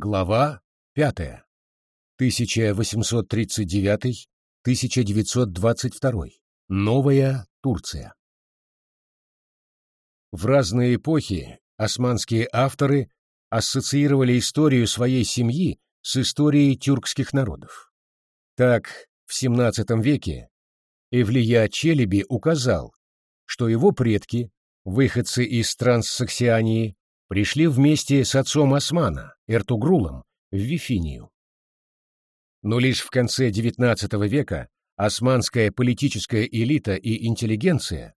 Глава 5. 1839-1922. Новая Турция. В разные эпохи османские авторы ассоциировали историю своей семьи с историей тюркских народов. Так, в XVII веке Эвлия Челеби указал, что его предки, выходцы из Транссаксиании, пришли вместе с отцом Османа, Эртугрулом, в Вифинию. Но лишь в конце XIX века османская политическая элита и интеллигенция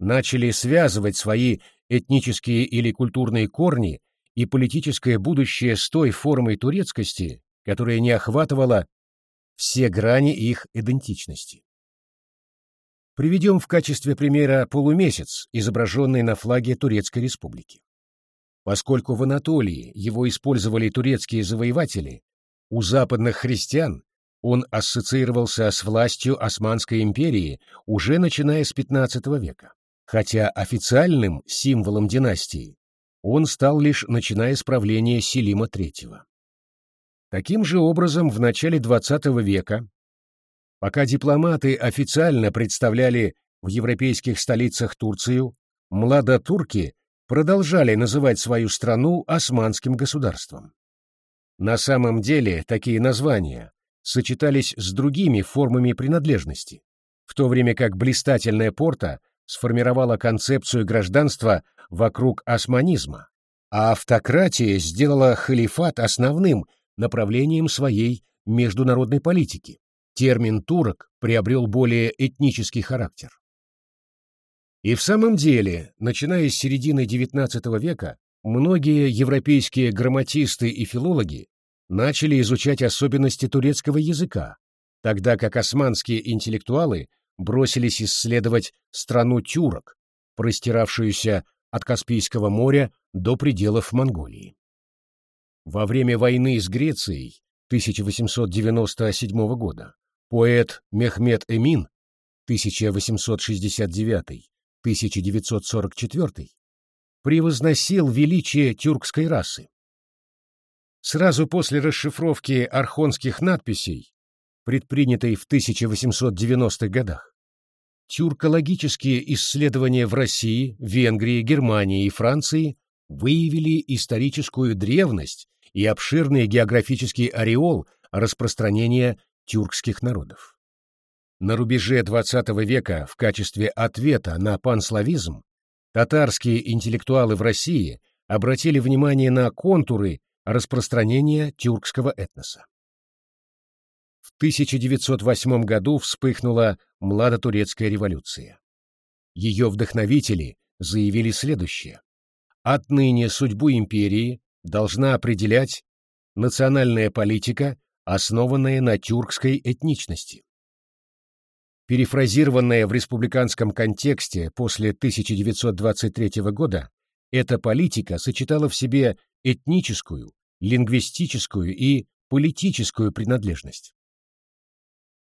начали связывать свои этнические или культурные корни и политическое будущее с той формой турецкости, которая не охватывала все грани их идентичности. Приведем в качестве примера полумесяц, изображенный на флаге Турецкой Республики. Поскольку в Анатолии его использовали турецкие завоеватели, у западных христиан он ассоциировался с властью Османской империи уже начиная с XV века, хотя официальным символом династии он стал лишь начиная с правления Селима III. Таким же образом, в начале XX века, пока дипломаты официально представляли в европейских столицах Турцию, младотурки продолжали называть свою страну османским государством. На самом деле такие названия сочетались с другими формами принадлежности, в то время как блистательная Порта сформировала концепцию гражданства вокруг османизма, а автократия сделала халифат основным направлением своей международной политики. Термин «турок» приобрел более этнический характер. И в самом деле, начиная с середины XIX века, многие европейские грамматисты и филологи начали изучать особенности турецкого языка, тогда как османские интеллектуалы бросились исследовать страну тюрок, простиравшуюся от Каспийского моря до пределов Монголии. Во время войны с Грецией 1897 года поэт Мехмед Эмин 1869 1944 превозносил величие тюркской расы. Сразу после расшифровки архонских надписей, предпринятой в 1890-х годах, тюркологические исследования в России, Венгрии, Германии и Франции выявили историческую древность и обширный географический ореол распространения тюркских народов. На рубеже XX века в качестве ответа на панславизм татарские интеллектуалы в России обратили внимание на контуры распространения тюркского этноса. В 1908 году вспыхнула младотурецкая революция. Ее вдохновители заявили следующее. Отныне судьбу империи должна определять национальная политика, основанная на тюркской этничности перефразированная в республиканском контексте после 1923 года, эта политика сочетала в себе этническую, лингвистическую и политическую принадлежность.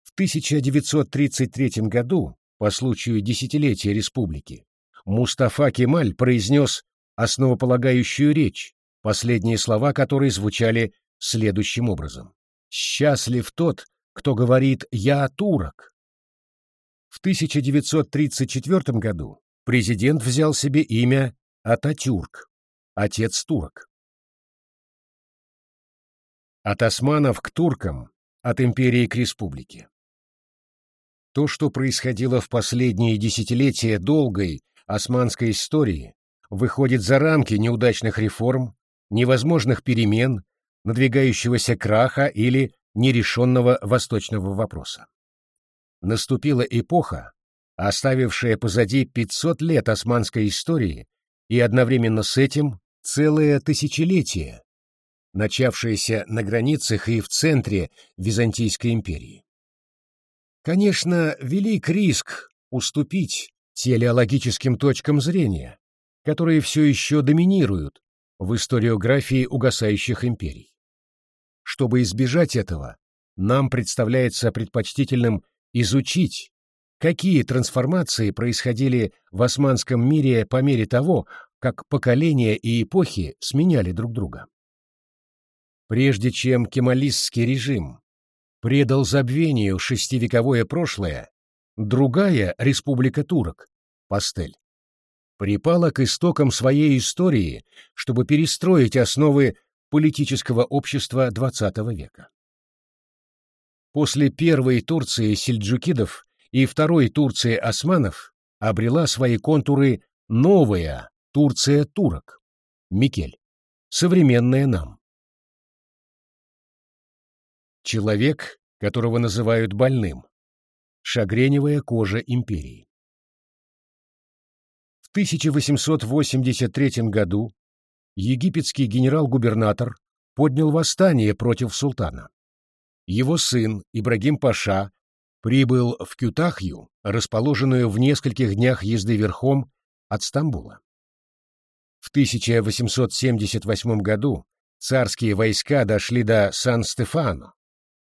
В 1933 году, по случаю десятилетия республики, Мустафа Кемаль произнес основополагающую речь, последние слова которой звучали следующим образом. «Счастлив тот, кто говорит «я турок», в 1934 году президент взял себе имя Ататюрк, отец турок. От османов к туркам, от империи к республике. То, что происходило в последние десятилетия долгой османской истории, выходит за рамки неудачных реформ, невозможных перемен, надвигающегося краха или нерешенного восточного вопроса наступила эпоха, оставившая позади 500 лет османской истории и одновременно с этим целое тысячелетие, начавшееся на границах и в центре Византийской империи. Конечно, велик риск уступить телеологическим точкам зрения, которые все еще доминируют в историографии угасающих империй. Чтобы избежать этого, нам представляется предпочтительным изучить, какие трансформации происходили в османском мире по мере того, как поколения и эпохи сменяли друг друга. Прежде чем кемалистский режим предал забвению шестивековое прошлое, другая республика турок, Пастель, припала к истокам своей истории, чтобы перестроить основы политического общества XX века. После первой Турции сельджукидов и второй Турции османов обрела свои контуры новая Турция турок, Микель, современная нам. Человек, которого называют больным. Шагреневая кожа империи. В 1883 году египетский генерал-губернатор поднял восстание против султана. Его сын Ибрагим Паша прибыл в Кютахью, расположенную в нескольких днях езды верхом от Стамбула. В 1878 году царские войска дошли до Сан-Стефано,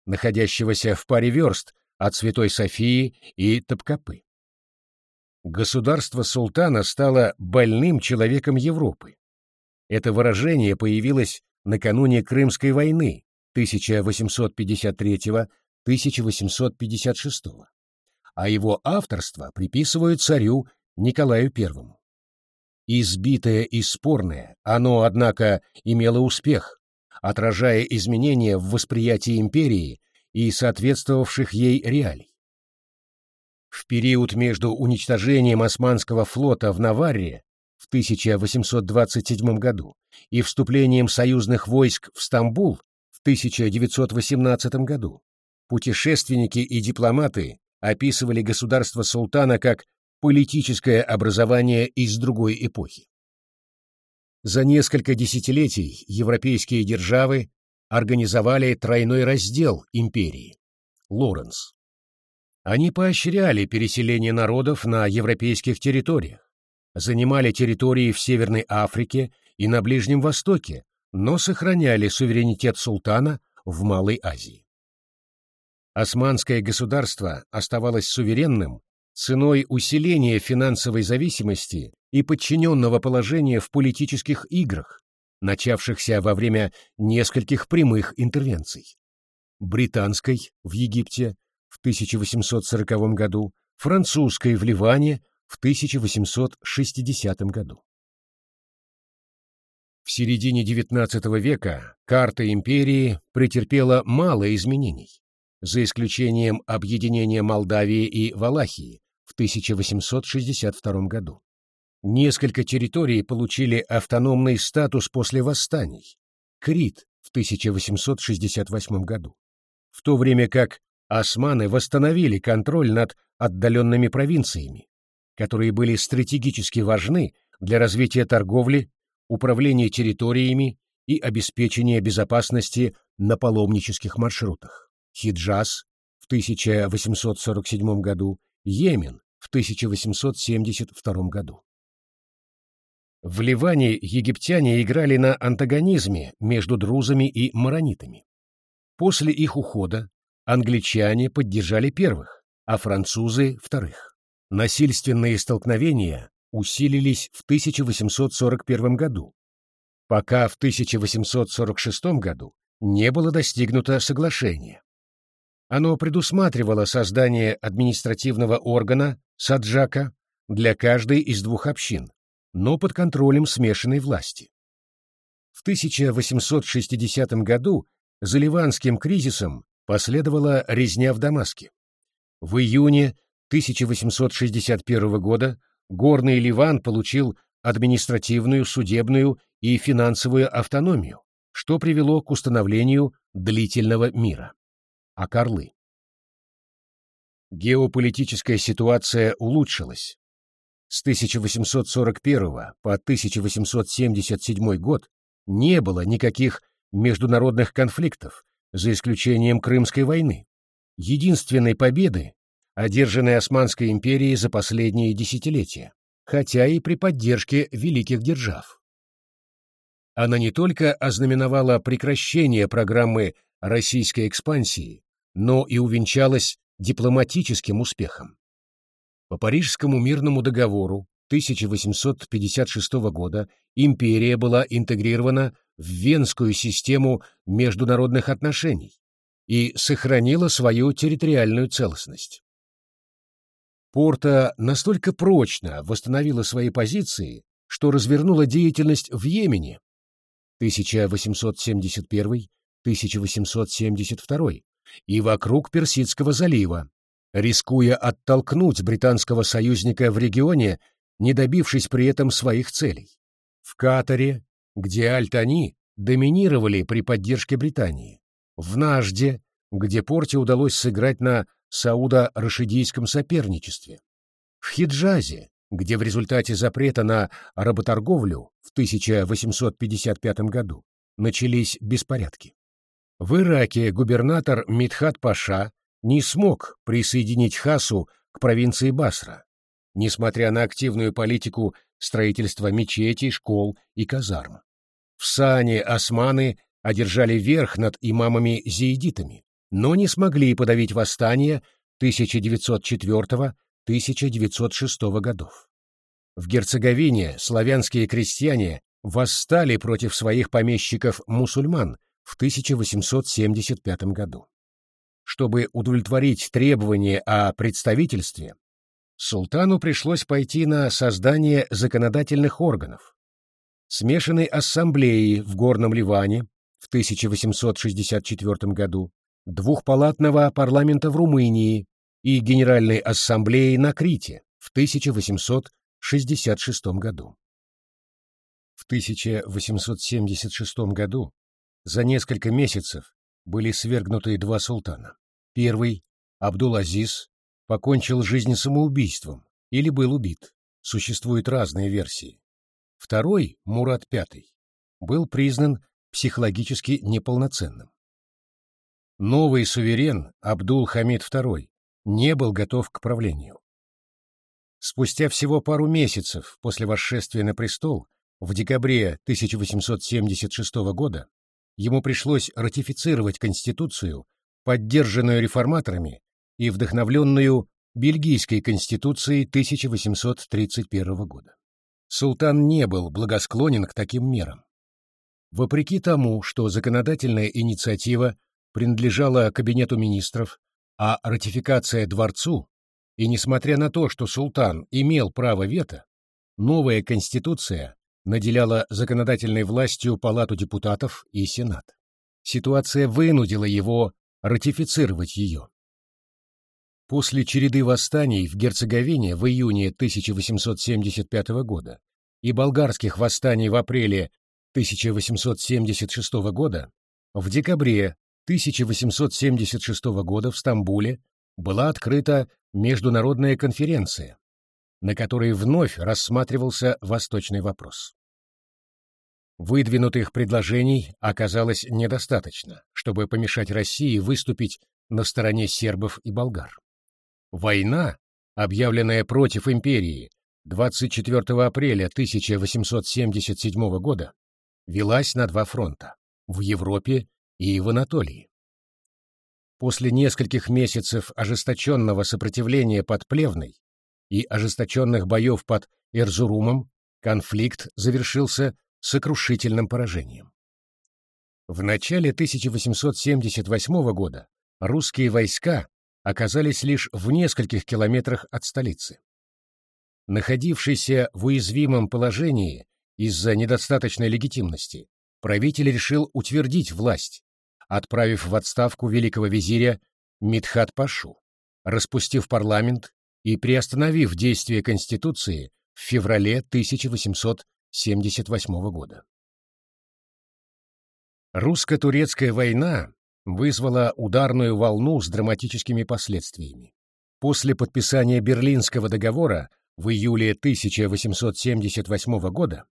находящегося в паре верст от Святой Софии и Топкапы. Государство султана стало больным человеком Европы. Это выражение появилось накануне Крымской войны 1853-1856, а его авторство приписывают царю Николаю I. Избитое и спорное, оно, однако, имело успех, отражая изменения в восприятии империи и соответствовавших ей реалий. В период между уничтожением Османского флота в Наварре в 1827 году и вступлением союзных войск в Стамбул 1918 году путешественники и дипломаты описывали государство султана как политическое образование из другой эпохи. За несколько десятилетий европейские державы организовали тройной раздел империи – Лоренс. Они поощряли переселение народов на европейских территориях, занимали территории в Северной Африке и на Ближнем Востоке, но сохраняли суверенитет султана в Малой Азии. Османское государство оставалось суверенным ценой усиления финансовой зависимости и подчиненного положения в политических играх, начавшихся во время нескольких прямых интервенций. Британской в Египте в 1840 году, французской в Ливане в 1860 году. В середине XIX века карта империи претерпела мало изменений, за исключением объединения Молдавии и Валахии в 1862 году. Несколько территорий получили автономный статус после восстаний. Крит в 1868 году. В то время как османы восстановили контроль над отдаленными провинциями, которые были стратегически важны для развития торговли управление территориями и обеспечение безопасности на паломнических маршрутах. Хиджаз в 1847 году, Йемен в 1872 году. В Ливане египтяне играли на антагонизме между друзами и маронитами. После их ухода англичане поддержали первых, а французы — вторых. Насильственные столкновения усилились в 1841 году, пока в 1846 году не было достигнуто соглашение. Оно предусматривало создание административного органа Саджака для каждой из двух общин, но под контролем смешанной власти. В 1860 году за ливанским кризисом последовала резня в Дамаске. В июне 1861 года Горный Ливан получил административную, судебную и финансовую автономию, что привело к установлению длительного мира. А Карлы? Геополитическая ситуация улучшилась. С 1841 по 1877 год не было никаких международных конфликтов, за исключением Крымской войны. Единственной победы одержанной Османской империей за последние десятилетия, хотя и при поддержке великих держав. Она не только ознаменовала прекращение программы российской экспансии, но и увенчалась дипломатическим успехом. По Парижскому мирному договору 1856 года империя была интегрирована в венскую систему международных отношений и сохранила свою территориальную целостность. Порта настолько прочно восстановила свои позиции, что развернула деятельность в Йемене. 1871-1872 и вокруг Персидского залива, рискуя оттолкнуть британского союзника в регионе, не добившись при этом своих целей. В Катаре, где Аль-Тани доминировали при поддержке Британии, в Нажде, где Порте удалось сыграть на саудо-рашидийском соперничестве, в Хиджазе, где в результате запрета на работорговлю в 1855 году начались беспорядки. В Ираке губернатор Мидхат Паша не смог присоединить Хасу к провинции Басра, несмотря на активную политику строительства мечетей, школ и казарм. В Сане османы одержали верх над имамами-зиидитами, но не смогли подавить восстание 1904-1906 годов. В Герцеговине славянские крестьяне восстали против своих помещиков-мусульман в 1875 году. Чтобы удовлетворить требования о представительстве, султану пришлось пойти на создание законодательных органов. Смешанной ассамблеи в Горном Ливане в 1864 году, двухпалатного парламента в Румынии и Генеральной ассамблеи на Крите в 1866 году. В 1876 году за несколько месяцев были свергнуты два султана. Первый, Абдул-Азиз, покончил жизнь самоубийством или был убит. Существуют разные версии. Второй, Мурат V, был признан психологически неполноценным. Новый суверен Абдул-Хамид II не был готов к правлению. Спустя всего пару месяцев после восшествия на престол, в декабре 1876 года, ему пришлось ратифицировать Конституцию, поддержанную реформаторами и вдохновленную Бельгийской Конституцией 1831 года. Султан не был благосклонен к таким мерам. Вопреки тому, что законодательная инициатива принадлежала Кабинету министров, а ратификация дворцу, и несмотря на то, что султан имел право вето, новая конституция наделяла законодательной властью Палату депутатов и Сенат. Ситуация вынудила его ратифицировать ее. После череды восстаний в Герцеговине в июне 1875 года и болгарских восстаний в апреле 1876 года, в декабре 1876 года в Стамбуле была открыта международная конференция, на которой вновь рассматривался восточный вопрос. Выдвинутых предложений оказалось недостаточно, чтобы помешать России выступить на стороне сербов и болгар. Война, объявленная против империи 24 апреля 1877 года, велась на два фронта – в Европе и в Анатолии. После нескольких месяцев ожесточенного сопротивления под Плевной и ожесточенных боев под Эрзурумом конфликт завершился сокрушительным поражением. В начале 1878 года русские войска оказались лишь в нескольких километрах от столицы. Находившийся в уязвимом положении из-за недостаточной легитимности, правитель решил утвердить власть, отправив в отставку великого визиря Мидхат-Пашу, распустив парламент и приостановив действие Конституции в феврале 1878 года. Русско-турецкая война вызвала ударную волну с драматическими последствиями. После подписания Берлинского договора в июле 1878 года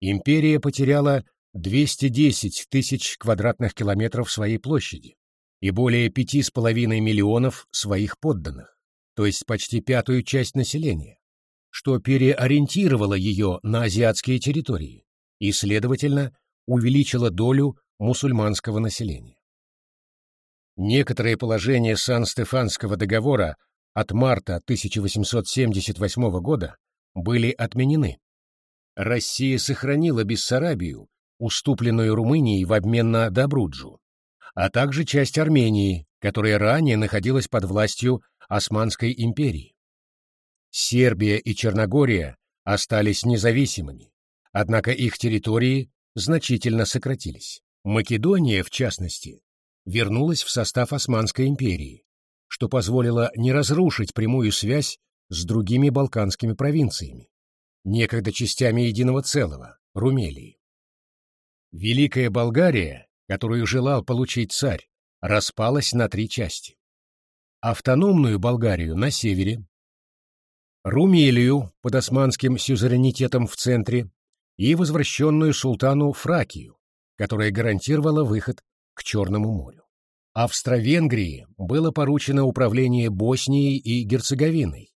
империя потеряла 210 тысяч квадратных километров своей площади и более 5,5 миллионов своих подданных, то есть почти пятую часть населения, что переориентировало ее на азиатские территории и, следовательно, увеличило долю мусульманского населения. Некоторые положения Сан-Стефанского договора от марта 1878 года были отменены. Россия сохранила Бессарабию уступленную Румынией в обмен на Добруджу, а также часть Армении, которая ранее находилась под властью Османской империи. Сербия и Черногория остались независимыми, однако их территории значительно сократились. Македония, в частности, вернулась в состав Османской империи, что позволило не разрушить прямую связь с другими балканскими провинциями, некогда частями единого целого, Румелии. Великая Болгария, которую желал получить царь, распалась на три части. Автономную Болгарию на севере, Румелию под османским сюзеренитетом в центре и возвращенную султану Фракию, которая гарантировала выход к Черному морю. Австро-Венгрии было поручено управление Боснией и Герцеговиной.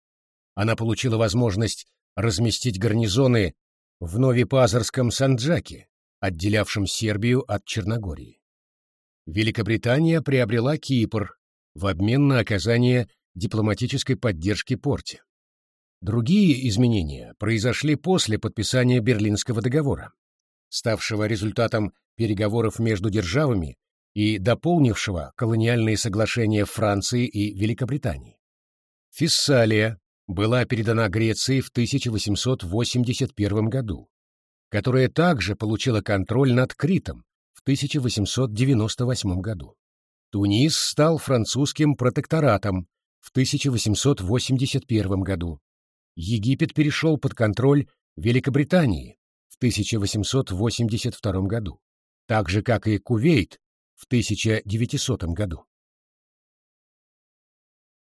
Она получила возможность разместить гарнизоны в Новипазарском Санджаке, отделявшем Сербию от Черногории. Великобритания приобрела Кипр в обмен на оказание дипломатической поддержки Порте. Другие изменения произошли после подписания Берлинского договора, ставшего результатом переговоров между державами и дополнившего колониальные соглашения Франции и Великобритании. Фессалия была передана Греции в 1881 году, которая также получила контроль над Критом в 1898 году. Тунис стал французским протекторатом в 1881 году. Египет перешел под контроль Великобритании в 1882 году, так же, как и Кувейт в 1900 году.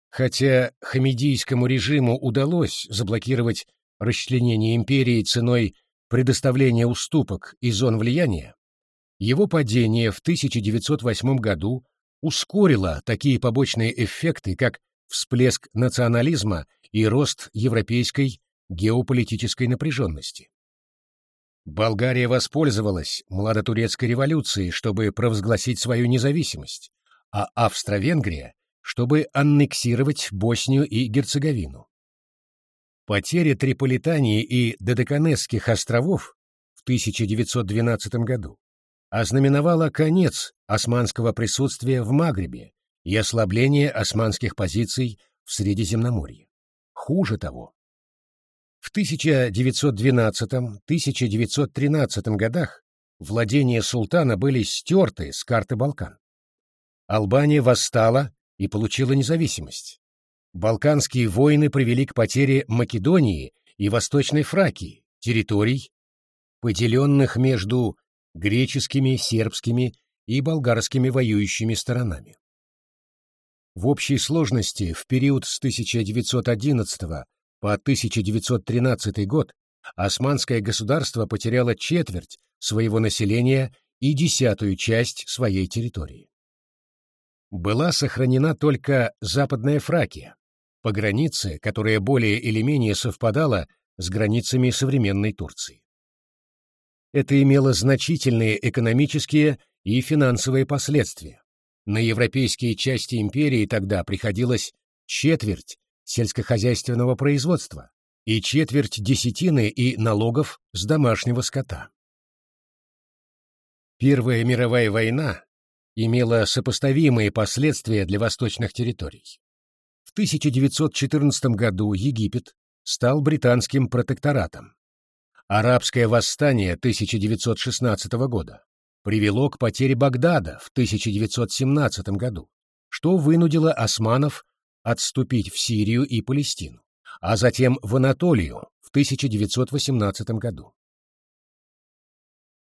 Хотя хамидийскому режиму удалось заблокировать расчленение империи ценой предоставления уступок и зон влияния, его падение в 1908 году ускорило такие побочные эффекты, как всплеск национализма и рост европейской геополитической напряженности. Болгария воспользовалась младотурецкой революцией, чтобы провозгласить свою независимость, а Австро-Венгрия, чтобы аннексировать Боснию и Герцеговину. Потеря Триполитании и Додеканесских островов в 1912 году ознаменовала конец османского присутствия в Магребе и ослабление османских позиций в Средиземноморье. Хуже того, в 1912-1913 годах владения султана были стерты с карты Балкан. Албания восстала и получила независимость. Балканские войны привели к потере Македонии и Восточной Фракии, территорий, поделенных между греческими, сербскими и болгарскими воюющими сторонами. В общей сложности в период с 1911 по 1913 год Османское государство потеряло четверть своего населения и десятую часть своей территории. Была сохранена только Западная Фракия, по границе, которая более или менее совпадала с границами современной Турции. Это имело значительные экономические и финансовые последствия. На европейские части империи тогда приходилось четверть сельскохозяйственного производства и четверть десятины и налогов с домашнего скота. Первая мировая война имела сопоставимые последствия для восточных территорий. В 1914 году Египет стал британским протекторатом. Арабское восстание 1916 года привело к потере Багдада в 1917 году, что вынудило османов отступить в Сирию и Палестину, а затем в Анатолию в 1918 году.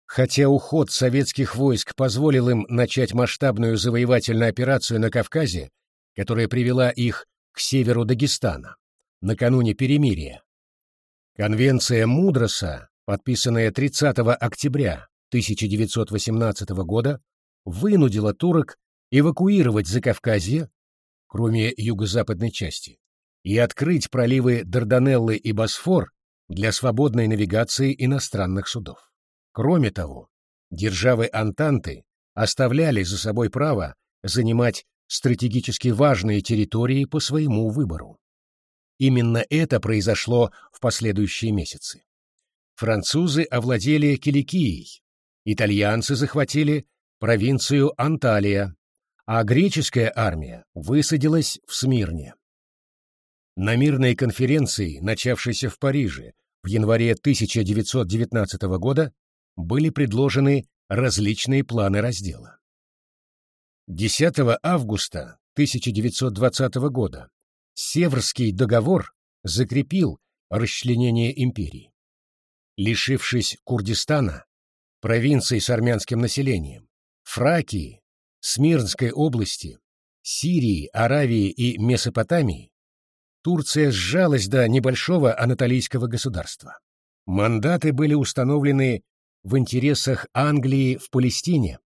Хотя уход советских войск позволил им начать масштабную завоевательную операцию на Кавказе, которая привела их к северу Дагестана, накануне перемирия, Конвенция Мудроса, подписанная 30 октября 1918 года, вынудила турок эвакуировать Закавказье кроме юго-западной части, и открыть проливы Дарданеллы и Босфор для свободной навигации иностранных судов. Кроме того, державы Антанты оставляли за собой право занимать стратегически важные территории по своему выбору. Именно это произошло в последующие месяцы. Французы овладели Киликией, итальянцы захватили провинцию Анталия, а греческая армия высадилась в Смирне. На мирной конференции, начавшейся в Париже в январе 1919 года, были предложены различные планы раздела. 10 августа 1920 года Северский договор закрепил расчленение империи. Лишившись Курдистана, провинции с армянским населением, Фракии, Смирнской области, Сирии, Аравии и Месопотамии, Турция сжалась до небольшого анатолийского государства. Мандаты были установлены в интересах Англии в Палестине,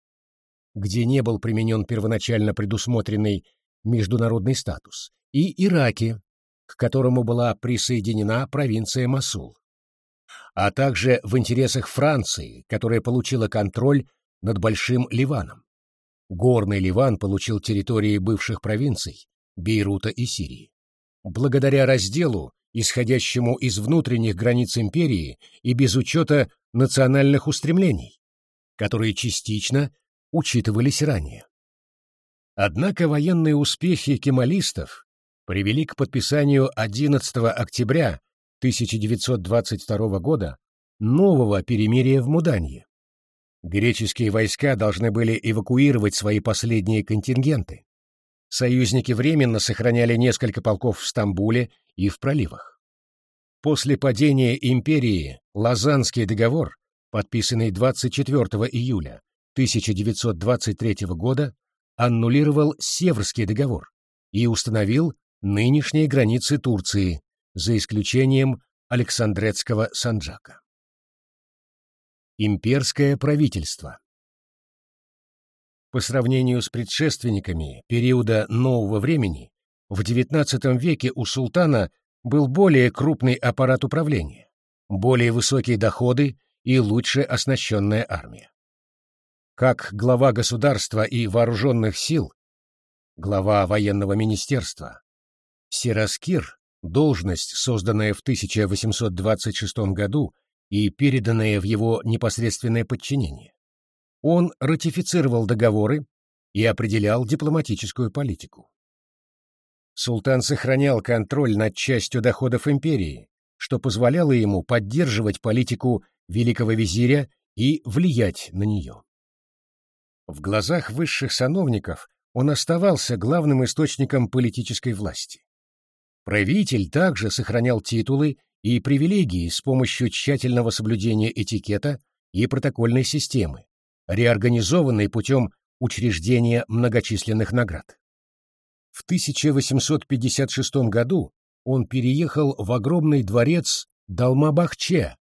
где не был применен первоначально предусмотренный международный статус, и Ираке, к которому была присоединена провинция Масул, а также в интересах Франции, которая получила контроль над Большим Ливаном. Горный Ливан получил территории бывших провинций Бейрута и Сирии. Благодаря разделу, исходящему из внутренних границ империи и без учета национальных устремлений, которые частично учитывались ранее. Однако военные успехи кемалистов привели к подписанию 11 октября 1922 года нового перемирия в Муданье. Греческие войска должны были эвакуировать свои последние контингенты. Союзники временно сохраняли несколько полков в Стамбуле и в проливах. После падения империи Лозаннский договор, подписанный 24 июля 1923 года, аннулировал Северский договор и установил нынешние границы Турции, за исключением Александрецкого Санджака. Имперское правительство По сравнению с предшественниками периода нового времени, в XIX веке у султана был более крупный аппарат управления, более высокие доходы и лучше оснащенная армия. Как глава государства и вооруженных сил, глава военного министерства, Сираскир, должность, созданная в 1826 году и переданная в его непосредственное подчинение. Он ратифицировал договоры и определял дипломатическую политику. Султан сохранял контроль над частью доходов империи, что позволяло ему поддерживать политику великого визиря и влиять на нее. В глазах высших сановников он оставался главным источником политической власти. Правитель также сохранял титулы и привилегии с помощью тщательного соблюдения этикета и протокольной системы, реорганизованной путем учреждения многочисленных наград. В 1856 году он переехал в огромный дворец Далмабахче,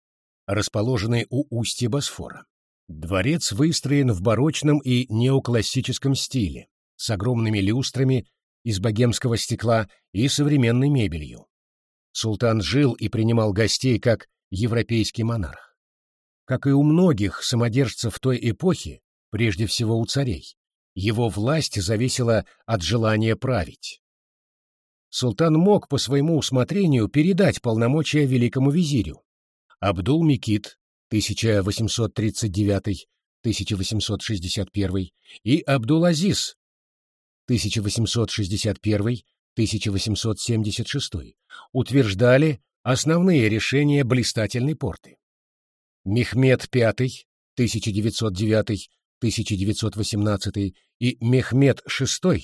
расположенный у устья Босфора. Дворец выстроен в барочном и неоклассическом стиле, с огромными люстрами из богемского стекла и современной мебелью. Султан жил и принимал гостей как европейский монарх. Как и у многих самодержцев той эпохи, прежде всего у царей, его власть зависела от желания править. Султан мог по своему усмотрению передать полномочия великому визирю. Абдул-Мекит 1839-1861 и Абдул-Азиз 1861-1876 утверждали основные решения блистательной порты. Мехмед V 1909-1918 и Мехмед VI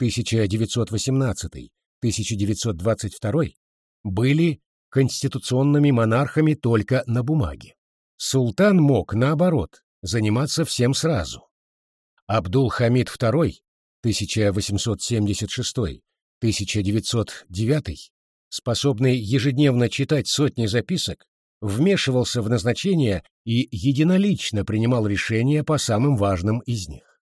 1918-1922 были конституционными монархами только на бумаге. Султан мог, наоборот, заниматься всем сразу. Абдул-Хамид II 1876-1909, способный ежедневно читать сотни записок, вмешивался в назначение и единолично принимал решения по самым важным из них.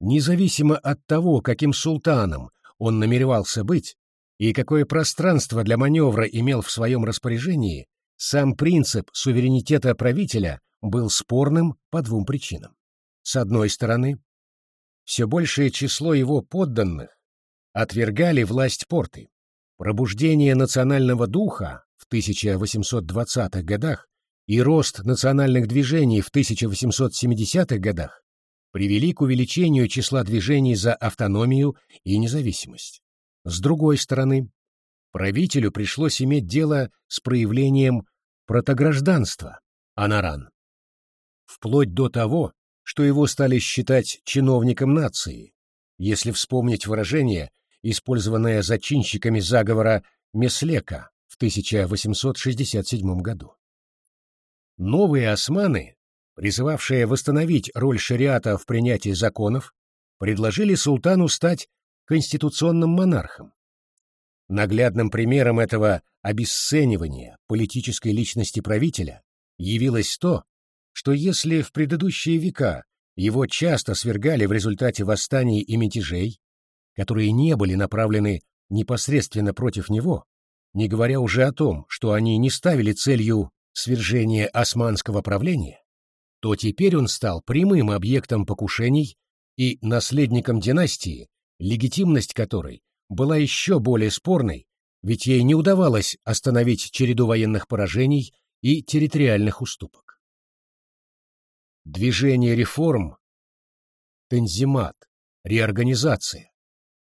Независимо от того, каким султаном он намеревался быть и какое пространство для маневра имел в своем распоряжении, сам принцип суверенитета правителя был спорным по двум причинам. С одной стороны, все большее число его подданных отвергали власть порты. Пробуждение национального духа в 1820-х годах и рост национальных движений в 1870-х годах привели к увеличению числа движений за автономию и независимость. С другой стороны, правителю пришлось иметь дело с проявлением протогражданства, анаран. Вплоть до того, что его стали считать чиновником нации, если вспомнить выражение, использованное зачинщиками заговора Меслека в 1867 году. Новые османы, призывавшие восстановить роль шариата в принятии законов, предложили султану стать конституционным монархом. Наглядным примером этого обесценивания политической личности правителя явилось то, что если в предыдущие века его часто свергали в результате восстаний и мятежей, которые не были направлены непосредственно против него, не говоря уже о том, что они не ставили целью свержения османского правления, то теперь он стал прямым объектом покушений и наследником династии, легитимность которой была еще более спорной, ведь ей не удавалось остановить череду военных поражений и территориальных уступок. Движение реформ, тензимат, реорганизация,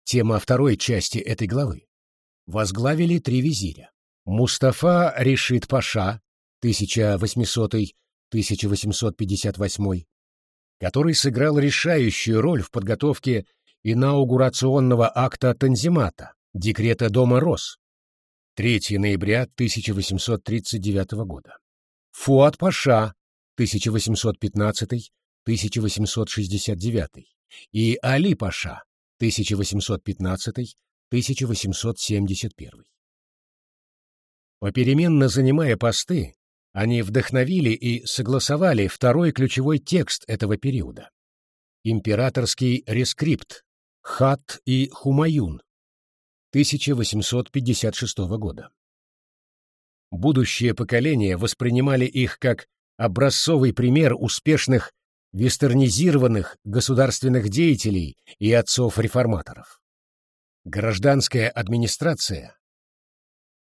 тема второй части этой главы, возглавили три визиря. Мустафа Решит Паша, 1800-1858, который сыграл решающую роль в подготовке инаугурационного акта Танзимата, декрета Дома Рос, 3 ноября 1839 года. Фуат Паша, 1815-1869, и Али Паша, 1815-1871. Попеременно занимая посты, они вдохновили и согласовали второй ключевой текст этого периода. Императорский рескрипт Хат и Хумаюн 1856 года. Будущее поколение воспринимали их как образцовый пример успешных вестернизированных государственных деятелей и отцов-реформаторов. Гражданская администрация,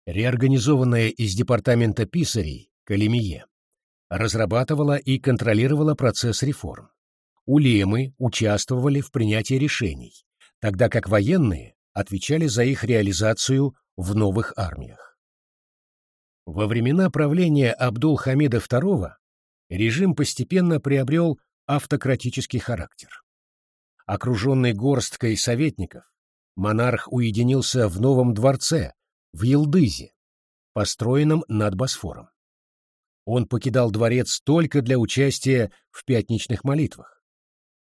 реорганизованная из департамента писарей, Калемие, разрабатывала и контролировала процесс реформ. Улемы участвовали в принятии решений, тогда как военные отвечали за их реализацию в новых армиях. Во времена правления Абдул-Хамида II режим постепенно приобрел автократический характер. Окруженный горсткой советников, монарх уединился в новом дворце, в Елдызе, построенном над Босфором. Он покидал дворец только для участия в пятничных молитвах.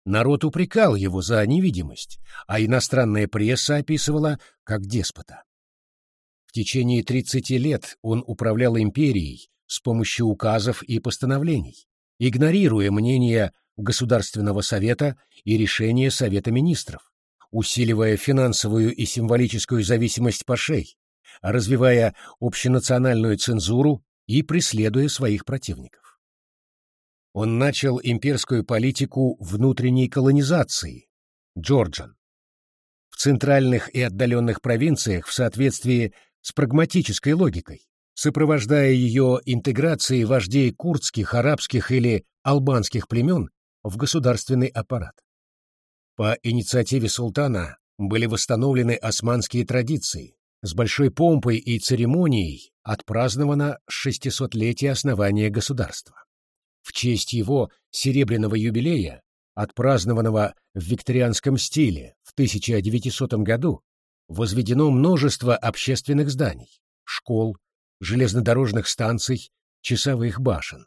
Народ упрекал его за невидимость, а иностранная пресса описывала как деспота. В течение 30 лет он управлял империей с помощью указов и постановлений, игнорируя мнения Государственного совета и решения Совета министров, усиливая финансовую и символическую зависимость пашей, развивая общенациональную цензуру и преследуя своих противников. Он начал имперскую политику внутренней колонизации, Джорджан, в центральных и отдаленных провинциях в соответствии с прагматической логикой, сопровождая ее интеграцией вождей курдских, арабских или албанских племен в государственный аппарат. По инициативе султана были восстановлены османские традиции, с большой помпой и церемонией отпраздновано 600-летие основания государства. В честь его серебряного юбилея, отпразднованного в викторианском стиле в 1900 году, возведено множество общественных зданий, школ, железнодорожных станций, часовых башен.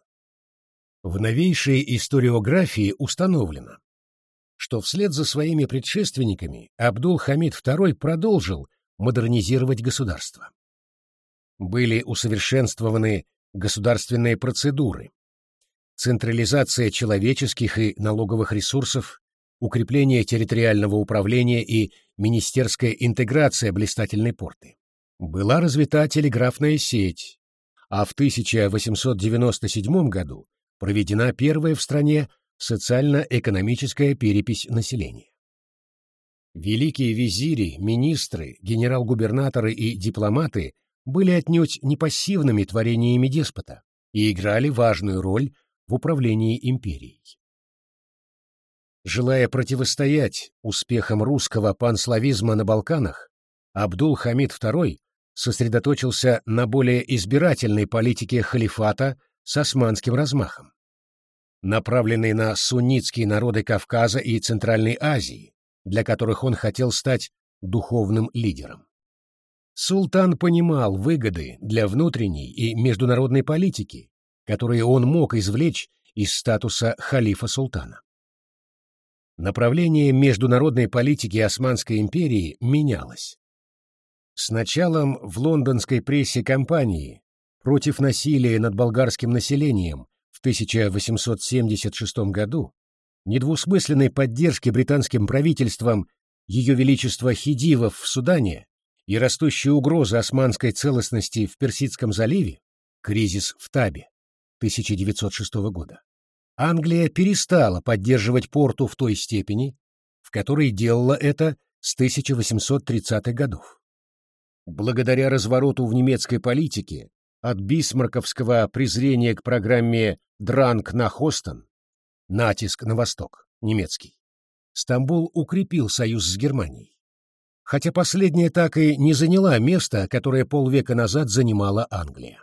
В новейшей историографии установлено, что вслед за своими предшественниками Абдул-Хамид II продолжил модернизировать государство. Были усовершенствованы государственные процедуры, централизация человеческих и налоговых ресурсов, укрепление территориального управления и министерская интеграция блистательной порты. Была развита телеграфная сеть, а в 1897 году проведена первая в стране социально-экономическая перепись населения. Великие визири, министры, генерал-губернаторы и дипломаты были отнюдь не пассивными творениями деспота, и играли важную роль в управлении империей. Желая противостоять успехам русского панславизма на Балканах, Абдул-Хамид II сосредоточился на более избирательной политике халифата с османским размахом, направленной на суннитские народы Кавказа и Центральной Азии, для которых он хотел стать духовным лидером. Султан понимал выгоды для внутренней и международной политики, которые он мог извлечь из статуса халифа-султана. Направление международной политики Османской империи менялось. С началом в лондонской прессе кампании против насилия над болгарским населением в 1876 году, недвусмысленной поддержки британским правительством Ее Величества Хидивов в Судане и растущей угрозы османской целостности в Персидском заливе, кризис в Табе 1906 года, Англия перестала поддерживать порту в той степени, в которой делала это с 1830-х годов. Благодаря развороту в немецкой политике от бисмарковского презрения к программе «Дранг на Хостон» натиск на восток, немецкий, Стамбул укрепил союз с Германией. Хотя последняя так и не заняла место, которое полвека назад занимала Англия.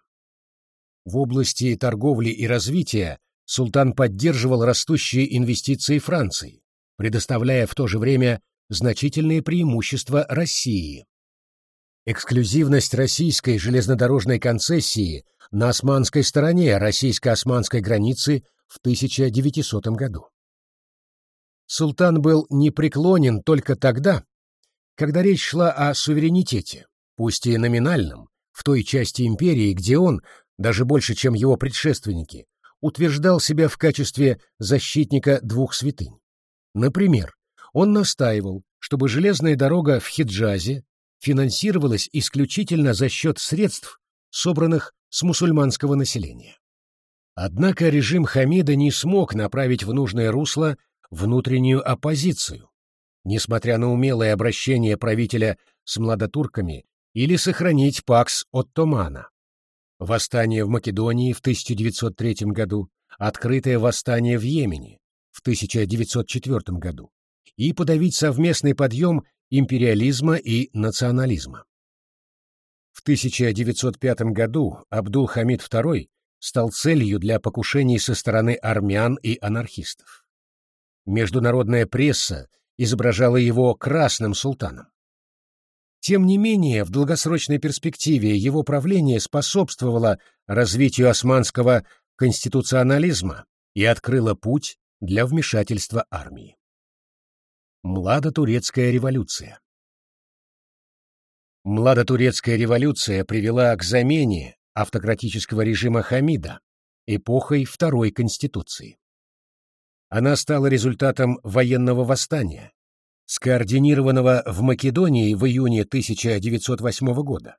В области торговли и развития султан поддерживал растущие инвестиции Франции, предоставляя в то же время значительные преимущества России, Эксклюзивность российской железнодорожной концессии на османской стороне российско-османской границы в 1900 году. Султан был непреклонен только тогда, когда речь шла о суверенитете, пусть и номинальном, в той части империи, где он, даже больше, чем его предшественники, утверждал себя в качестве защитника двух святынь. Например, он настаивал, чтобы железная дорога в Хиджазе финансировалась исключительно за счет средств, собранных с мусульманского населения. Однако режим Хамида не смог направить в нужное русло внутреннюю оппозицию, несмотря на умелое обращение правителя с младотурками или сохранить пакс Оттомана. Восстание в Македонии в 1903 году, открытое восстание в Йемене в 1904 году и подавить совместный подъем империализма и национализма. В 1905 году Абдул-Хамид II стал целью для покушений со стороны армян и анархистов. Международная пресса изображала его красным султаном. Тем не менее, в долгосрочной перспективе его правление способствовало развитию османского конституционализма и открыло путь для вмешательства армии. Младотурецкая революция Младотурецкая революция привела к замене автократического режима Хамида эпохой Второй Конституции. Она стала результатом военного восстания, скоординированного в Македонии в июне 1908 года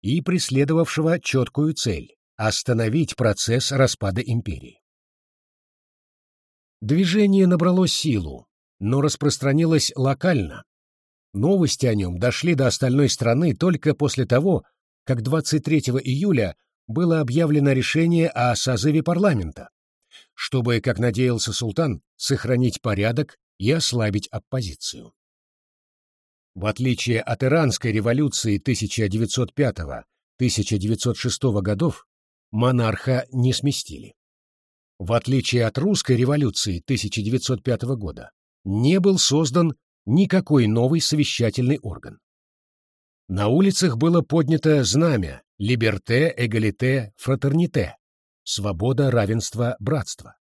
и преследовавшего четкую цель – остановить процесс распада империи. Движение набрало силу, но распространилось локально. Новости о нем дошли до остальной страны только после того, как 23 июля было объявлено решение о созыве парламента, чтобы, как надеялся султан, сохранить порядок и ослабить оппозицию. В отличие от Иранской революции 1905-1906 годов, монарха не сместили. В отличие от русской революции 1905 года, не был создан никакой новый совещательный орган. На улицах было поднято знамя «Либерте, эгалите, фратерните» — свобода, равенство, братство.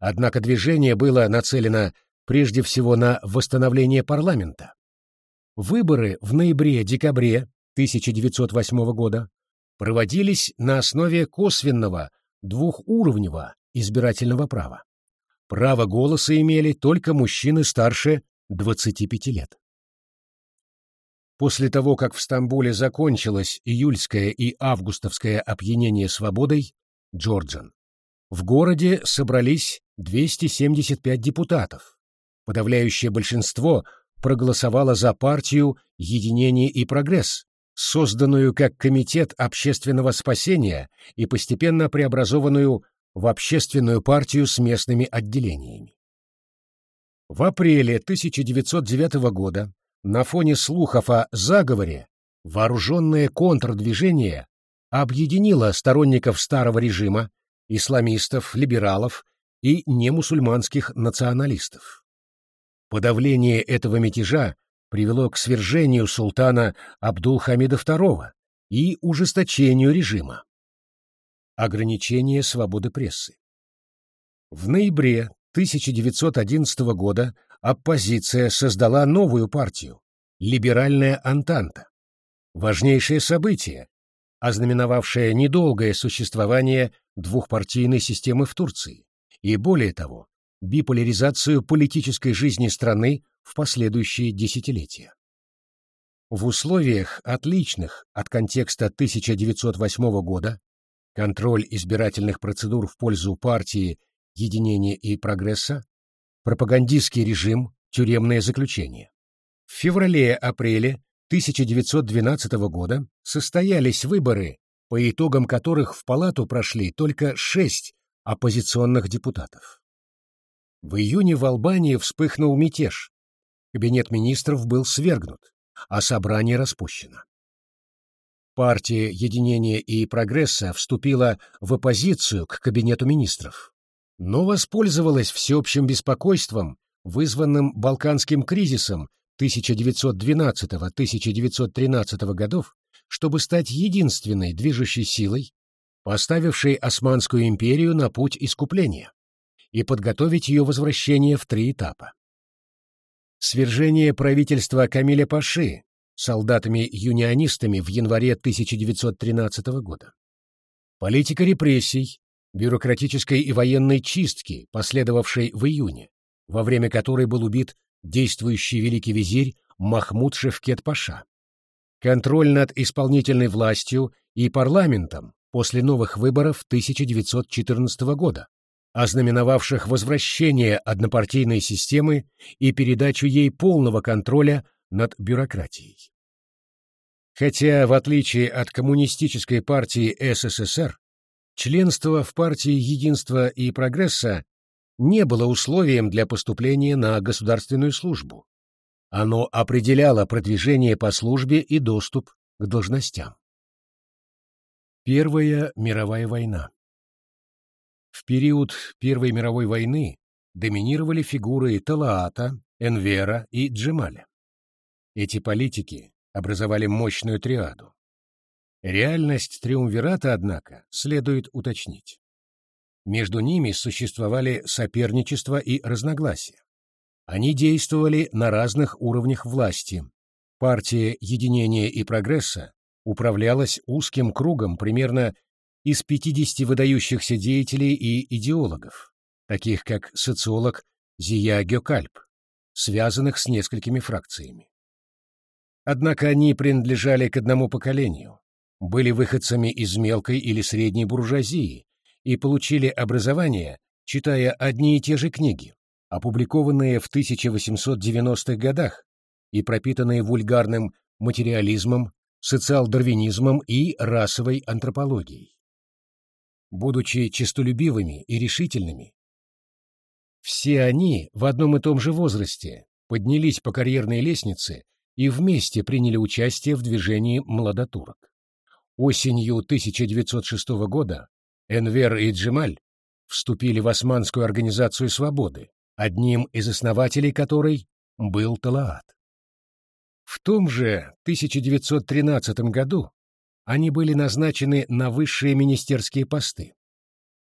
Однако движение было нацелено прежде всего на восстановление парламента. Выборы в ноябре-декабре 1908 года проводились на основе косвенного двухуровневого избирательного права. Право голоса имели только мужчины старше 25 лет. После того, как в Стамбуле закончилось июльское и августовское опьянение свободой, Джорджан, в городе собрались 275 депутатов. Подавляющее большинство проголосовало за партию «Единение и прогресс», созданную как Комитет общественного спасения и постепенно преобразованную в общественную партию с местными отделениями. В апреле 1909 года на фоне слухов о заговоре вооруженное контрдвижение объединило сторонников старого режима, исламистов, либералов и немусульманских националистов. Подавление этого мятежа привело к свержению султана Абдул-Хамида II и ужесточению режима. Ограничение свободы прессы. В ноябре 1911 года оппозиция создала новую партию – Либеральная Антанта. Важнейшее событие, ознаменовавшее недолгое существование двухпартийной системы в Турции и, более того, биполяризацию политической жизни страны в последующие десятилетия. В условиях, отличных от контекста 1908 года, контроль избирательных процедур в пользу партии единения и прогресса, пропагандистский режим, тюремное заключение. В феврале-апреле 1912 года состоялись выборы, по итогам которых в палату прошли только шесть оппозиционных депутатов. В июне в Албании вспыхнул мятеж. Кабинет министров был свергнут, а собрание распущено. Партия Единения и Прогресса вступила в оппозицию к кабинету министров, но воспользовалась всеобщим беспокойством, вызванным Балканским кризисом 1912-1913 годов, чтобы стать единственной движущей силой, поставившей Османскую империю на путь искупления и подготовить ее возвращение в три этапа. Свержение правительства Камиля Паши солдатами-юнионистами в январе 1913 года. Политика репрессий, бюрократической и военной чистки, последовавшей в июне, во время которой был убит действующий великий визирь Махмуд Шевкет-Паша. Контроль над исполнительной властью и парламентом после новых выборов 1914 года, ознаменовавших возвращение однопартийной системы и передачу ей полного контроля над бюрократией. Хотя, в отличие от коммунистической партии СССР, членство в партии Единства и Прогресса не было условием для поступления на государственную службу. Оно определяло продвижение по службе и доступ к должностям. Первая мировая война В период Первой мировой войны доминировали фигуры Талаата, Энвера и Джемаля. Эти политики образовали мощную триаду. Реальность триумвирата, однако, следует уточнить. Между ними существовали соперничество и разногласия. Они действовали на разных уровнях власти. Партия Единения и Прогресса управлялась узким кругом примерно из 50 выдающихся деятелей и идеологов, таких как социолог Зия Гёкальп, связанных с несколькими фракциями. Однако они принадлежали к одному поколению, были выходцами из мелкой или средней буржуазии и получили образование, читая одни и те же книги, опубликованные в 1890-х годах и пропитанные вульгарным материализмом, социал-дарвинизмом и расовой антропологией. Будучи честолюбивыми и решительными, все они в одном и том же возрасте поднялись по карьерной лестнице и вместе приняли участие в движении молодотурок. Осенью 1906 года Энвер и Джемаль вступили в Османскую организацию свободы, одним из основателей которой был Талаат. В том же 1913 году они были назначены на высшие министерские посты.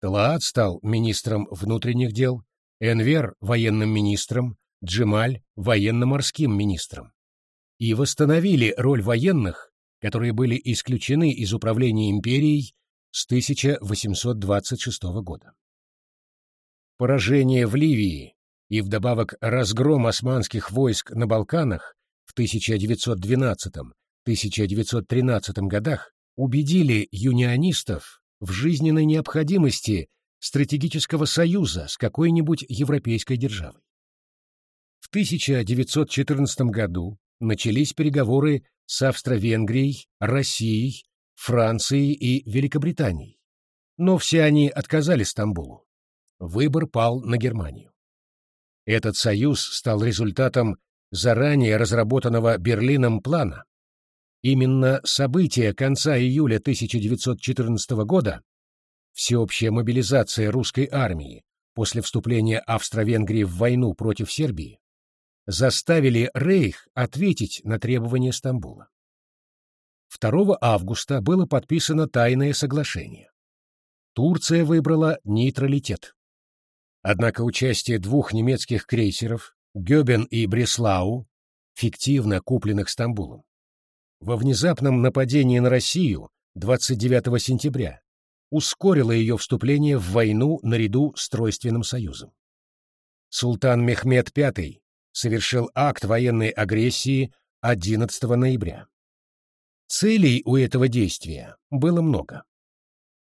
Талаат стал министром внутренних дел, Энвер – военным министром, Джемаль – военно-морским министром и восстановили роль военных, которые были исключены из управления империей с 1826 года. Поражение в Ливии и вдобавок разгром османских войск на Балканах в 1912-1913 годах убедили юнионистов в жизненной необходимости стратегического союза с какой-нибудь европейской державой. В 1914 году начались переговоры с Австро-Венгрией, Россией, Францией и Великобританией. Но все они отказали Стамбулу. Выбор пал на Германию. Этот союз стал результатом заранее разработанного Берлином плана. Именно события конца июля 1914 года, всеобщая мобилизация русской армии после вступления Австро-Венгрии в войну против Сербии, заставили Рейх ответить на требования Стамбула. 2 августа было подписано тайное соглашение. Турция выбрала нейтралитет. Однако участие двух немецких крейсеров Гёбен и Бреслау, фиктивно купленных Стамбулом, во внезапном нападении на Россию 29 сентября ускорило ее вступление в войну наряду с Тройственным союзом. Султан Мехмед V совершил акт военной агрессии 11 ноября. Целей у этого действия было много.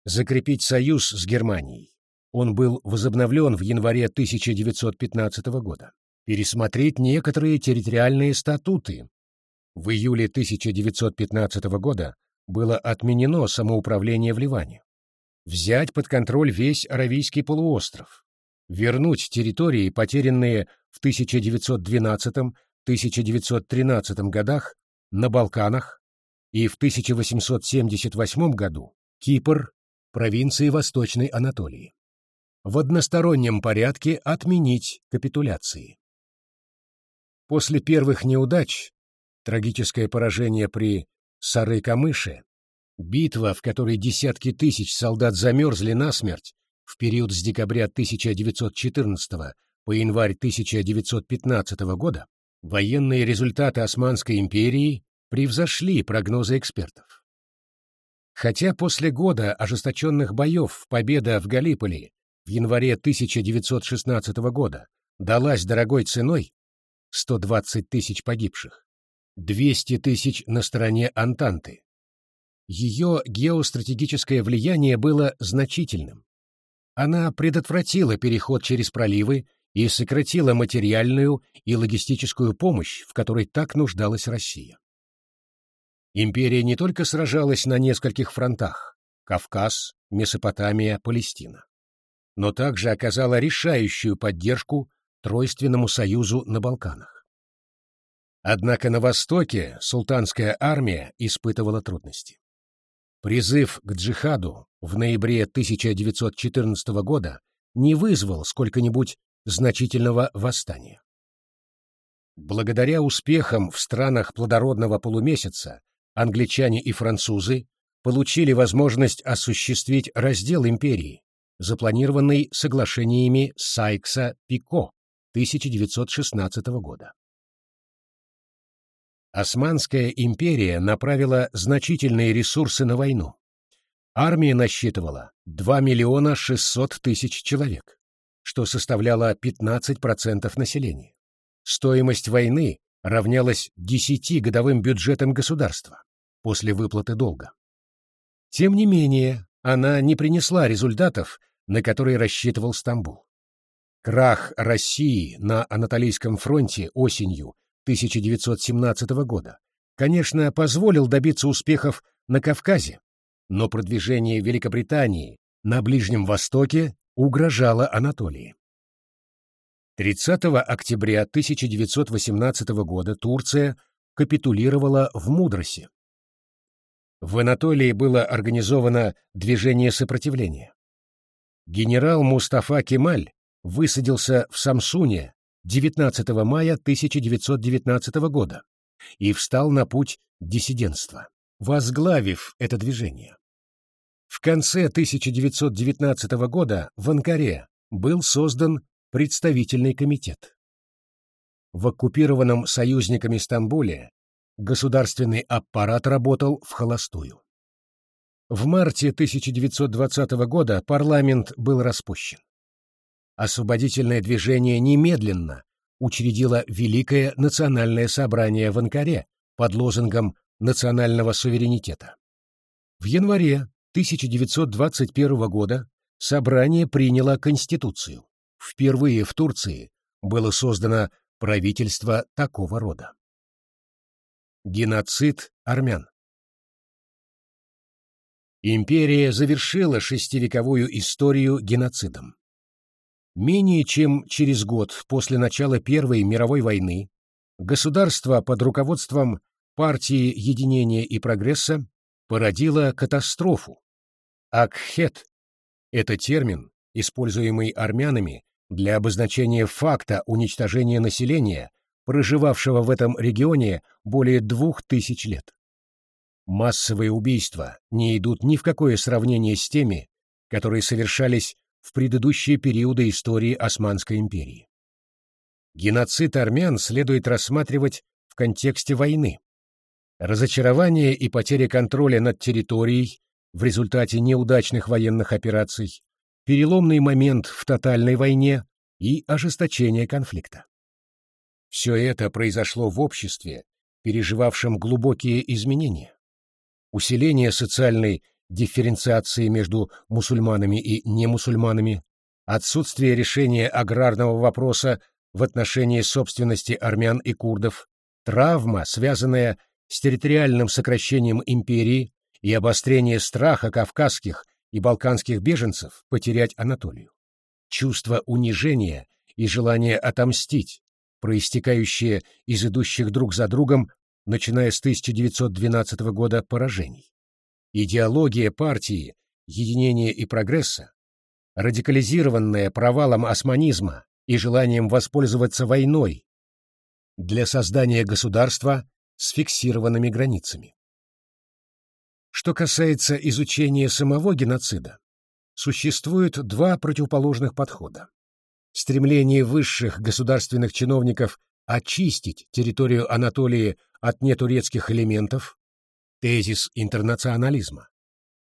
Закрепить союз с Германией. Он был возобновлен в январе 1915 года. Пересмотреть некоторые территориальные статуты. В июле 1915 года было отменено самоуправление в Ливане. Взять под контроль весь Аравийский полуостров вернуть территории, потерянные в 1912-1913 годах на Балканах и в 1878 году Кипр, провинции Восточной Анатолии. В одностороннем порядке отменить капитуляции. После первых неудач, трагическое поражение при Сары-Камыше, битва, в которой десятки тысяч солдат замерзли насмерть, в период с декабря 1914 по январь 1915 года военные результаты Османской империи превзошли прогнозы экспертов. Хотя после года ожесточенных боев победа в Галиполи в январе 1916 года далась дорогой ценой 120 тысяч погибших, 200 тысяч на стороне Антанты. Ее геостратегическое влияние было значительным. Она предотвратила переход через проливы и сократила материальную и логистическую помощь, в которой так нуждалась Россия. Империя не только сражалась на нескольких фронтах – Кавказ, Месопотамия, Палестина, но также оказала решающую поддержку Тройственному союзу на Балканах. Однако на Востоке султанская армия испытывала трудности. Призыв к джихаду в ноябре 1914 года не вызвал сколько-нибудь значительного восстания. Благодаря успехам в странах плодородного полумесяца англичане и французы получили возможность осуществить раздел империи, запланированный соглашениями Сайкса-Пико 1916 года. Османская империя направила значительные ресурсы на войну. Армия насчитывала 2 миллиона 600 тысяч человек, что составляло 15% населения. Стоимость войны равнялась 10 годовым бюджетам государства после выплаты долга. Тем не менее, она не принесла результатов, на которые рассчитывал Стамбул. Крах России на Анатолийском фронте осенью 1917 года, конечно, позволил добиться успехов на Кавказе, но продвижение Великобритании на Ближнем Востоке угрожало Анатолии. 30 октября 1918 года Турция капитулировала в Мудросе. В Анатолии было организовано движение сопротивления. Генерал Мустафа Кемаль высадился в Самсуне 19 мая 1919 года и встал на путь диссидентства, возглавив это движение. В конце 1919 года в Анкаре был создан представительный комитет. В оккупированном союзниками Стамбуле государственный аппарат работал в холостую. В марте 1920 года парламент был распущен освободительное движение немедленно учредило Великое национальное собрание в Анкаре под лозунгом национального суверенитета. В январе 1921 года собрание приняло Конституцию. Впервые в Турции было создано правительство такого рода. Геноцид армян. Империя завершила шестивековую историю геноцидом. Менее чем через год после начала Первой мировой войны государство под руководством партии Единения и Прогресса породило катастрофу. Акхет – это термин, используемый армянами для обозначения факта уничтожения населения, проживавшего в этом регионе более двух тысяч лет. Массовые убийства не идут ни в какое сравнение с теми, которые совершались в предыдущие периоды истории Османской империи. Геноцид армян следует рассматривать в контексте войны. Разочарование и потеря контроля над территорией в результате неудачных военных операций, переломный момент в тотальной войне и ожесточение конфликта. Все это произошло в обществе, переживавшем глубокие изменения усиление социальной дифференциации между мусульманами и немусульманами, отсутствие решения аграрного вопроса в отношении собственности армян и курдов, травма, связанная с территориальным сокращением империи и обострение страха кавказских и балканских беженцев потерять Анатолию. Чувство унижения и желание отомстить, проистекающее из идущих друг за другом начиная с 1912 года, поражений. Идеология партии «Единение и прогресса», радикализированная провалом османизма и желанием воспользоваться войной для создания государства с фиксированными границами. Что касается изучения самого геноцида, существует два противоположных подхода. Стремление высших государственных чиновников очистить территорию Анатолии от нетурецких элементов, тезис интернационализма,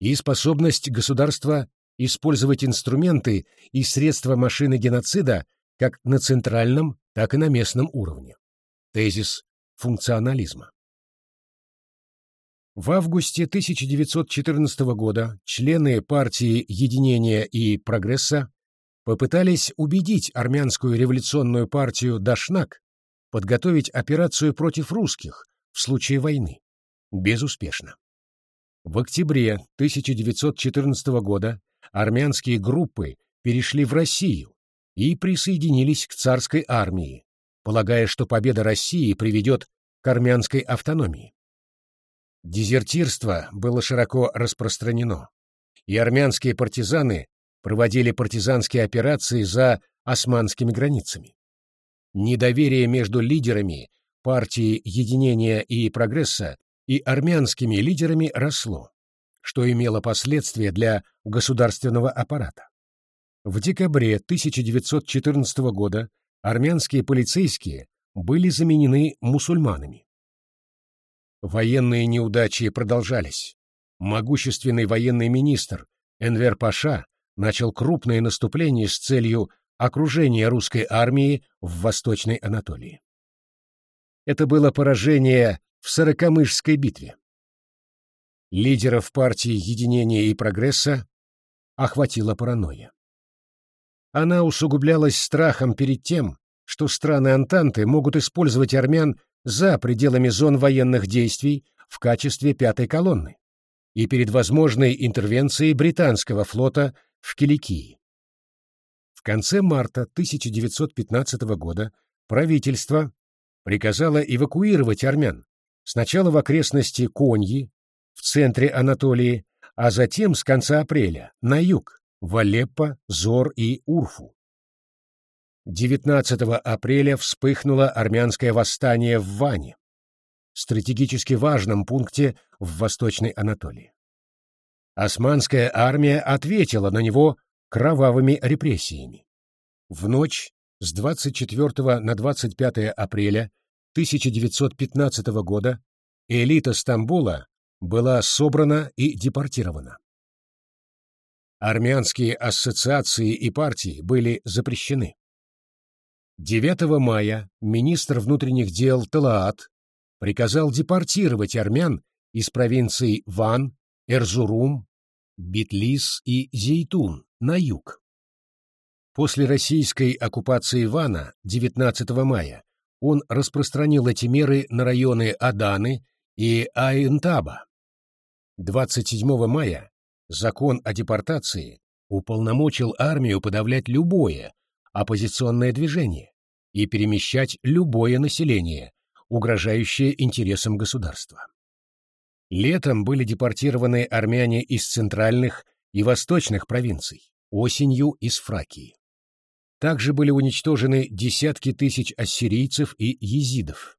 и способность государства использовать инструменты и средства машины геноцида как на центральном, так и на местном уровне. Тезис функционализма. В августе 1914 года члены партии Единения и Прогресса попытались убедить армянскую революционную партию Дашнак подготовить операцию против русских в случае войны. Безуспешно. В октябре 1914 года армянские группы перешли в Россию и присоединились к царской армии, полагая, что победа России приведет к армянской автономии. Дезертирство было широко распространено, и армянские партизаны проводили партизанские операции за османскими границами. Недоверие между лидерами партии Единения и Прогресса и армянскими лидерами росло, что имело последствия для государственного аппарата. В декабре 1914 года армянские полицейские были заменены мусульманами. Военные неудачи продолжались. Могущественный военный министр Энвер Паша начал крупное наступление с целью окружение русской армии в Восточной Анатолии. Это было поражение в Сорокомышской битве. Лидеров партии Единения и Прогресса охватила паранойя. Она усугублялась страхом перед тем, что страны Антанты могут использовать армян за пределами зон военных действий в качестве пятой колонны и перед возможной интервенцией британского флота в Киликии конце марта 1915 года правительство приказало эвакуировать армян сначала в окрестности Коньи, в центре Анатолии, а затем с конца апреля на юг, в Алеппо, Зор и Урфу. 19 апреля вспыхнуло армянское восстание в Ване, стратегически важном пункте в Восточной Анатолии. Османская армия ответила на него кровавыми репрессиями. В ночь с 24 на 25 апреля 1915 года элита Стамбула была собрана и депортирована. Армянские ассоциации и партии были запрещены. 9 мая министр внутренних дел Талаат приказал депортировать армян из провинций Ван, Эрзурум, Битлис и Зейтун на юг. После российской оккупации Ивана 19 мая он распространил эти меры на районы Аданы и Айнтаба. 27 мая закон о депортации уполномочил армию подавлять любое оппозиционное движение и перемещать любое население, угрожающее интересам государства. Летом были депортированы армяне из центральных и восточных провинций, осенью из Фракии. Также были уничтожены десятки тысяч ассирийцев и езидов.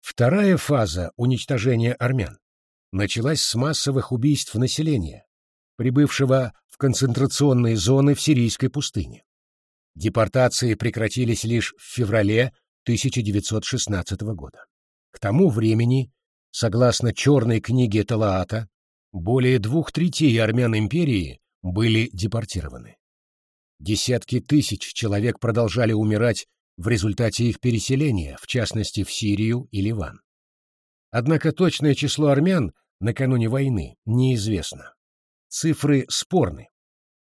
Вторая фаза уничтожения армян началась с массовых убийств населения, прибывшего в концентрационные зоны в сирийской пустыне. Депортации прекратились лишь в феврале 1916 года. К тому времени Согласно черной книге Талаата, более двух третей армян империи были депортированы. Десятки тысяч человек продолжали умирать в результате их переселения, в частности в Сирию и Ливан. Однако точное число армян накануне войны неизвестно. Цифры спорны.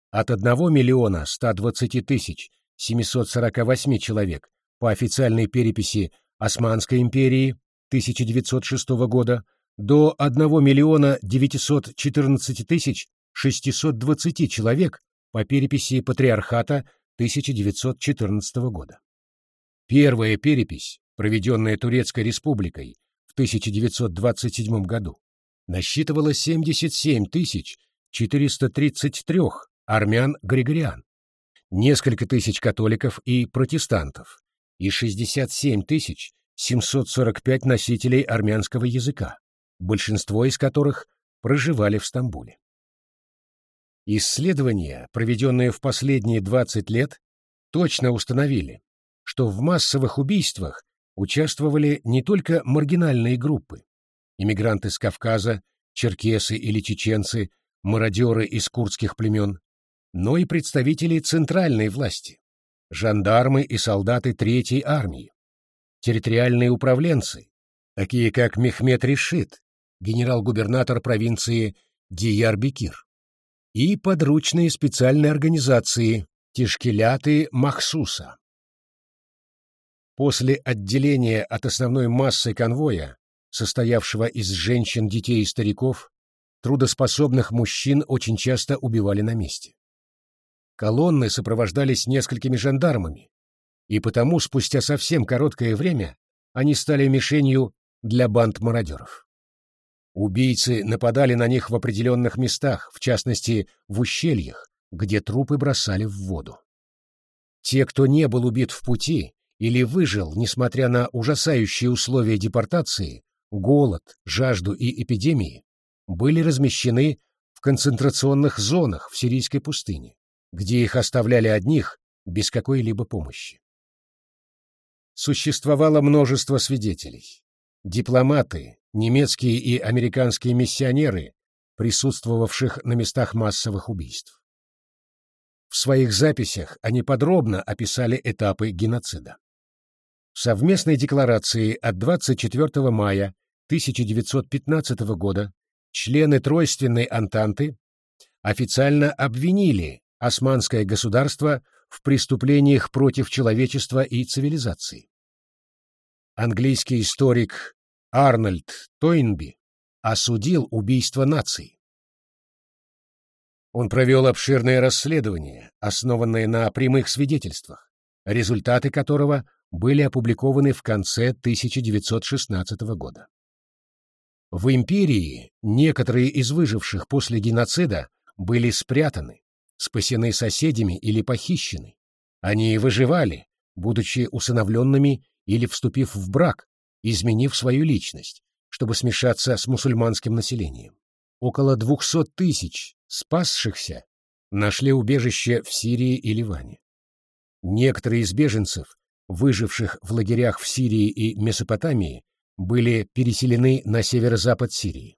От 1 миллиона 120 тысяч 748 человек по официальной переписи Османской империи 1906 года до 1 миллиона 914 тысяч 620 человек по переписи Патриархата 1914 года. Первая перепись, проведенная Турецкой республикой в 1927 году, насчитывала 77 тысяч 433 армян-григориан, несколько тысяч католиков и протестантов и 67 тысяч 745 носителей армянского языка, большинство из которых проживали в Стамбуле. Исследования, проведенные в последние 20 лет, точно установили, что в массовых убийствах участвовали не только маргинальные группы, иммигранты с Кавказа, черкесы или чеченцы, мародеры из курдских племен, но и представители центральной власти, жандармы и солдаты Третьей армии, территориальные управленцы, такие как Мехмед Решит, генерал-губернатор провинции Диярбекир, и подручные специальные организации Тишкеляты Махсуса. После отделения от основной массы конвоя, состоявшего из женщин, детей и стариков, трудоспособных мужчин очень часто убивали на месте. Колонны сопровождались несколькими жандармами, и потому спустя совсем короткое время они стали мишенью для банд мародеров. Убийцы нападали на них в определенных местах, в частности, в ущельях, где трупы бросали в воду. Те, кто не был убит в пути или выжил, несмотря на ужасающие условия депортации, голод, жажду и эпидемии, были размещены в концентрационных зонах в сирийской пустыне, где их оставляли одних без какой-либо помощи существовало множество свидетелей. Дипломаты, немецкие и американские миссионеры, присутствовавших на местах массовых убийств. В своих записях они подробно описали этапы геноцида. В совместной декларации от 24 мая 1915 года члены Тройственной Антанты официально обвинили Османское государство в преступлениях против человечества и цивилизации. Английский историк Арнольд Тойнби осудил убийство наций. Он провел обширное расследование, основанное на прямых свидетельствах, результаты которого были опубликованы в конце 1916 года. В империи некоторые из выживших после геноцида были спрятаны, спасены соседями или похищены. Они выживали, будучи усыновленными или вступив в брак, изменив свою личность, чтобы смешаться с мусульманским населением. Около двухсот тысяч спасшихся нашли убежище в Сирии и Ливане. Некоторые из беженцев, выживших в лагерях в Сирии и Месопотамии, были переселены на северо-запад Сирии.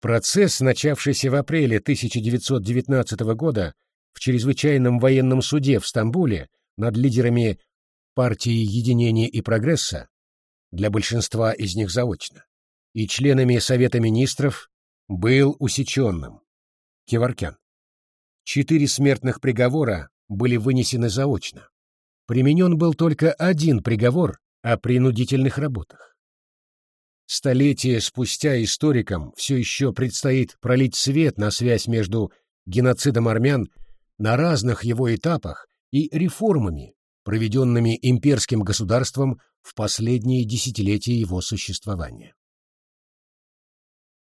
Процесс, начавшийся в апреле 1919 года в чрезвычайном военном суде в Стамбуле над лидерами партии Единения и Прогресса, для большинства из них заочно, и членами Совета Министров, был усеченным. Кеворкян. Четыре смертных приговора были вынесены заочно. применен был только один приговор о принудительных работах. Столетия спустя историкам все еще предстоит пролить свет на связь между геноцидом армян на разных его этапах и реформами, проведенными имперским государством в последние десятилетия его существования.